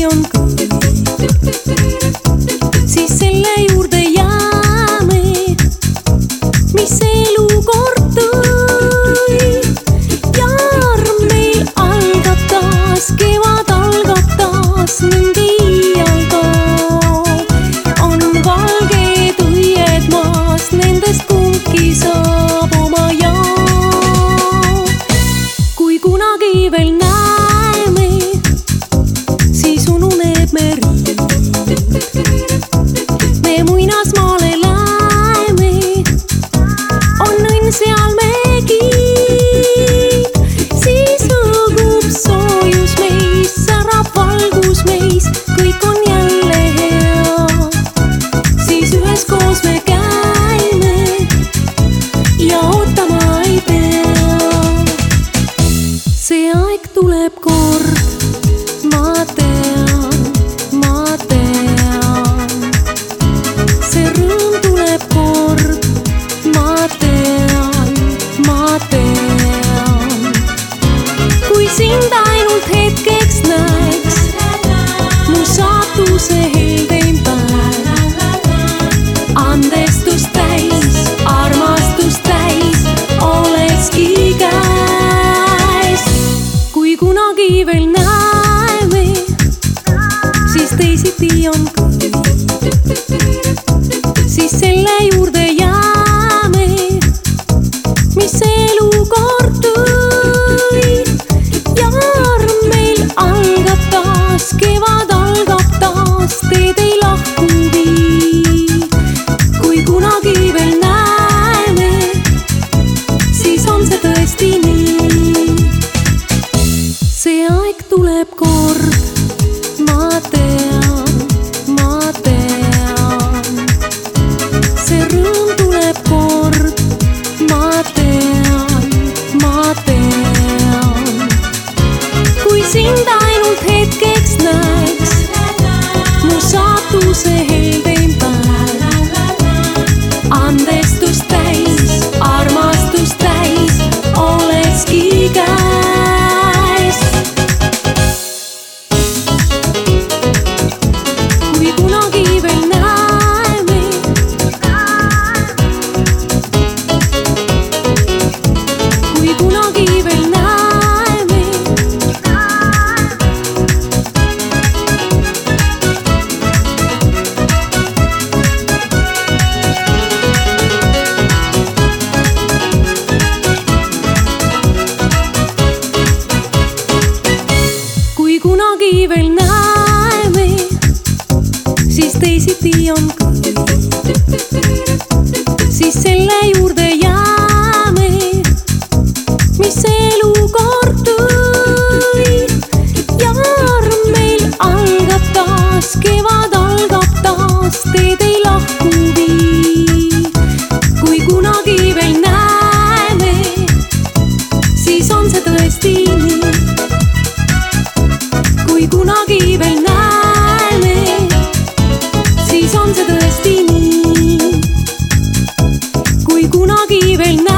canción. teisiti on ka, siis selle juurde jääme, mis elukord tõi. ja arm meil algab taas, kevad algab taas, teed ei lahku vii. kui kunagi veel näeme, siis on see tõesti nii. see aeg tuleb kord. kunagi veel näeme, siis teisiti on ka. nii veel näeme, siis on see tõesti nii. kui kunagi veel näeme.